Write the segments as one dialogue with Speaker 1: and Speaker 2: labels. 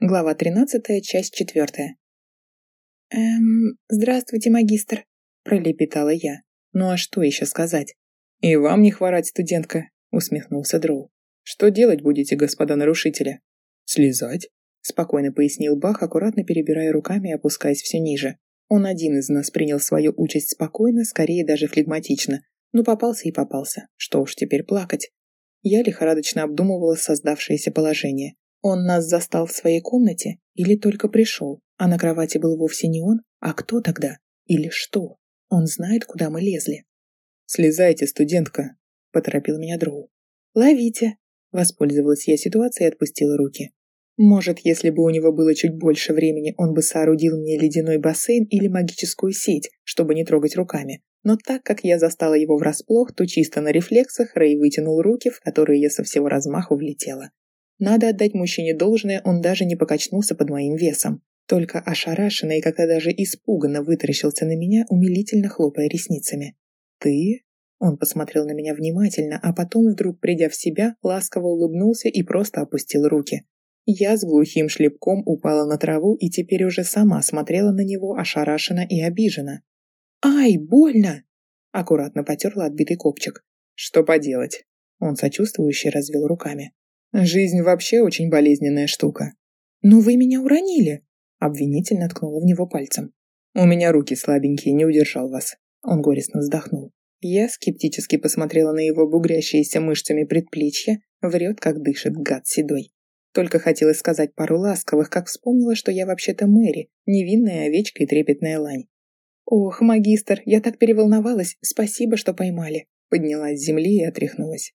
Speaker 1: Глава 13, часть 4. «Эм, здравствуйте, магистр», — пролепетала я. «Ну а что еще сказать?» «И вам не хворать, студентка», — усмехнулся Дроу. «Что делать будете, господа нарушители?» «Слезать», — спокойно пояснил Бах, аккуратно перебирая руками и опускаясь все ниже. Он один из нас принял свою участь спокойно, скорее даже флегматично. Ну, попался и попался. Что уж теперь плакать. Я лихорадочно обдумывала создавшееся положение. Он нас застал в своей комнате или только пришел, а на кровати был вовсе не он, а кто тогда? Или что? Он знает, куда мы лезли. «Слезайте, студентка», — поторопил меня Дроу. «Ловите», — воспользовалась я ситуацией и отпустила руки. Может, если бы у него было чуть больше времени, он бы соорудил мне ледяной бассейн или магическую сеть, чтобы не трогать руками. Но так как я застала его врасплох, то чисто на рефлексах Рэй вытянул руки, в которые я со всего размаху влетела. Надо отдать мужчине должное, он даже не покачнулся под моим весом. Только ошарашенно и как-то даже испуганно вытаращился на меня, умилительно хлопая ресницами. «Ты?» Он посмотрел на меня внимательно, а потом, вдруг придя в себя, ласково улыбнулся и просто опустил руки. Я с глухим шлепком упала на траву и теперь уже сама смотрела на него ошарашенно и обиженно. «Ай, больно!» Аккуратно потерла отбитый копчик. «Что поделать?» Он сочувствующе развел руками. Жизнь вообще очень болезненная штука. Но вы меня уронили, обвинительно ткнула в него пальцем. У меня руки слабенькие, не удержал вас. Он горестно вздохнул. Я скептически посмотрела на его бугрящиеся мышцами предплечья, врет, как дышит гад седой. Только хотела сказать пару ласковых, как вспомнила, что я вообще-то Мэри, невинная овечка и трепетная лань. «Ох, магистр, я так переволновалась, спасибо, что поймали!» Поднялась с земли и отряхнулась.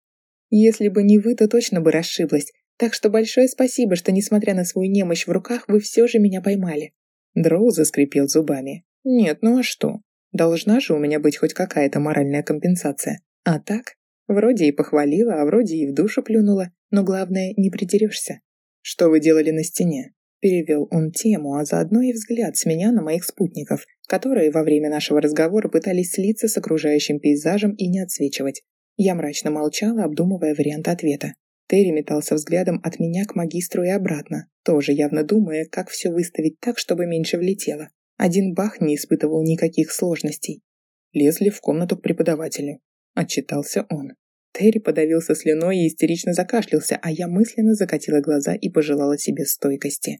Speaker 1: Если бы не вы, то точно бы расшиблась. Так что большое спасибо, что, несмотря на свою немощь в руках, вы все же меня поймали». Дроу заскрипел зубами. «Нет, ну а что? Должна же у меня быть хоть какая-то моральная компенсация. А так, вроде и похвалила, а вроде и в душу плюнула, но главное, не придерешься. Что вы делали на стене?» Перевел он тему, а заодно и взгляд с меня на моих спутников, которые во время нашего разговора пытались слиться с окружающим пейзажем и не отсвечивать. Я мрачно молчала, обдумывая вариант ответа. Терри метался взглядом от меня к магистру и обратно, тоже явно думая, как все выставить так, чтобы меньше влетело. Один Бах не испытывал никаких сложностей. Лезли в комнату к преподавателю. Отчитался он. Терри подавился слюной и истерично закашлялся, а я мысленно закатила глаза и пожелала себе стойкости.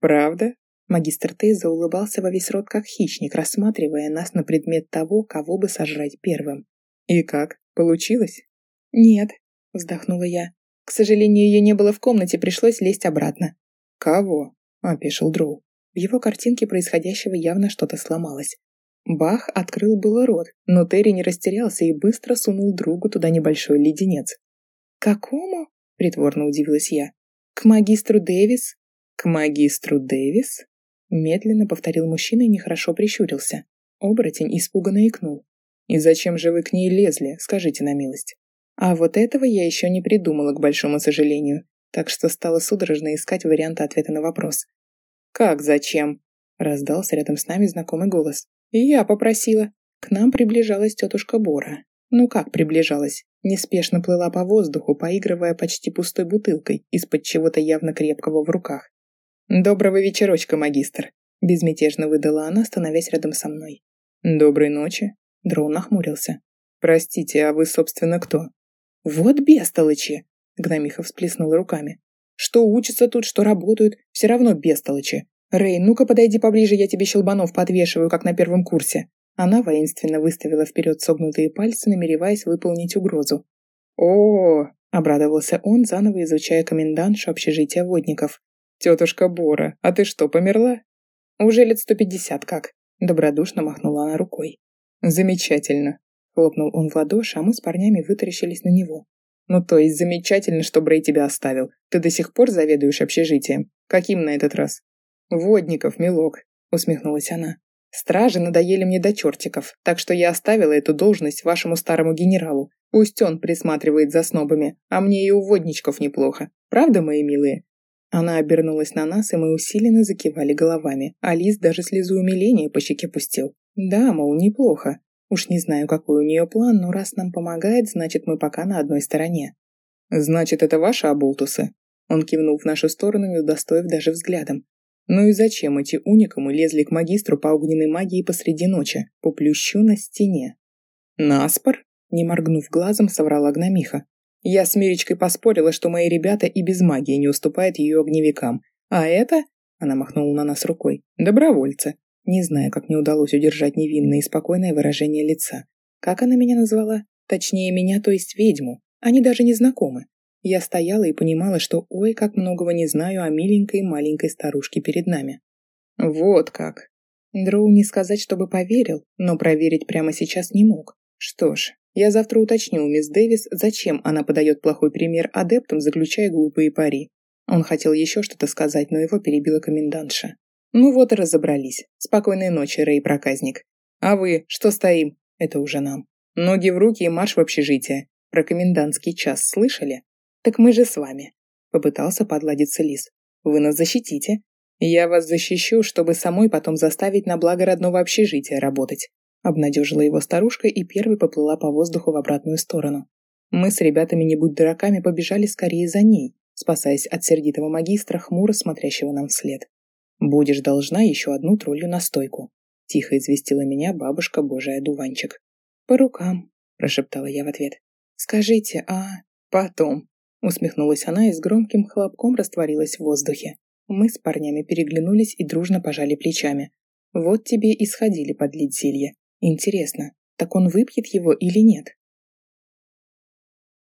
Speaker 1: «Правда?» Магистр Тей заулыбался во весь рот, как хищник, рассматривая нас на предмет того, кого бы сожрать первым. «И как? Получилось?» «Нет», — вздохнула я. «К сожалению, ее не было в комнате, пришлось лезть обратно». «Кого?» — опешил Дроу. В его картинке происходящего явно что-то сломалось. Бах открыл было рот, но Терри не растерялся и быстро сунул другу туда небольшой леденец. «Какому?» — притворно удивилась я. «К магистру Дэвис?» «К магистру Дэвис?» Медленно повторил мужчина и нехорошо прищурился. Оборотень испуганно икнул. И зачем же вы к ней лезли, скажите на милость? А вот этого я еще не придумала, к большому сожалению, так что стала судорожно искать варианты ответа на вопрос. «Как зачем?» – раздался рядом с нами знакомый голос. «Я попросила». К нам приближалась тетушка Бора. Ну как приближалась? Неспешно плыла по воздуху, поигрывая почти пустой бутылкой, из-под чего-то явно крепкого в руках. «Доброго вечерочка, магистр!» – безмятежно выдала она, становясь рядом со мной. «Доброй ночи!» Дроу нахмурился. «Простите, а вы, собственно, кто?» «Вот бестолочи!» Гномиха всплеснула руками. «Что учатся тут, что работают, все равно бестолочи. Рэй, ну-ка подойди поближе, я тебе щелбанов подвешиваю, как на первом курсе». Она воинственно выставила вперед согнутые пальцы, намереваясь выполнить угрозу. о, обрадовался он, заново изучая комендантшу общежития водников. «Тетушка Бора, а ты что, померла?» «Уже лет сто пятьдесят как», — добродушно махнула она рукой. «Замечательно!» — хлопнул он в ладоши, а мы с парнями вытаращились на него. «Ну то есть замечательно, что Брей тебя оставил. Ты до сих пор заведуешь общежитием. Каким на этот раз?» «Водников, милок», — усмехнулась она. «Стражи надоели мне до чертиков, так что я оставила эту должность вашему старому генералу. Пусть он присматривает за снобами, а мне и у водничков неплохо. Правда, мои милые?» Она обернулась на нас, и мы усиленно закивали головами, а даже слезу умиления по щеке пустил. Да, мол, неплохо. Уж не знаю, какой у нее план, но раз нам помогает, значит, мы пока на одной стороне. Значит, это ваши оболтусы? Он кивнул в нашу сторону, удостоив даже взглядом. Ну и зачем эти уникамы лезли к магистру по огненной магии посреди ночи, по плющу на стене? «Наспор?» – не моргнув глазом, соврала гномиха. Я с Миречкой поспорила, что мои ребята и без магии не уступают ее огневикам. А это, она махнула на нас рукой, добровольцы. Не знаю, как мне удалось удержать невинное и спокойное выражение лица. Как она меня назвала? Точнее, меня, то есть ведьму. Они даже не знакомы. Я стояла и понимала, что ой, как многого не знаю о миленькой маленькой старушке перед нами. Вот как. Дроу не сказать, чтобы поверил, но проверить прямо сейчас не мог. Что ж, я завтра уточню у мисс Дэвис, зачем она подает плохой пример адептам, заключая глупые пари. Он хотел еще что-то сказать, но его перебила комендантша. Ну вот и разобрались. Спокойной ночи, Рэй-проказник. А вы, что стоим? Это уже нам. Ноги в руки и марш в общежитие. Про комендантский час слышали? Так мы же с вами. Попытался подладиться Лис. Вы нас защитите. Я вас защищу, чтобы самой потом заставить на благо родного общежития работать. Обнадежила его старушка и первой поплыла по воздуху в обратную сторону. Мы с ребятами, не будь дураками, побежали скорее за ней, спасаясь от сердитого магистра, хмуро смотрящего нам вслед. «Будешь должна еще одну троллью настойку», — тихо известила меня бабушка Божий одуванчик. «По рукам», — прошептала я в ответ. «Скажите, а...» «Потом», — усмехнулась она и с громким хлопком растворилась в воздухе. Мы с парнями переглянулись и дружно пожали плечами. Вот тебе и сходили подлить зелье. Интересно, так он выпьет его или нет?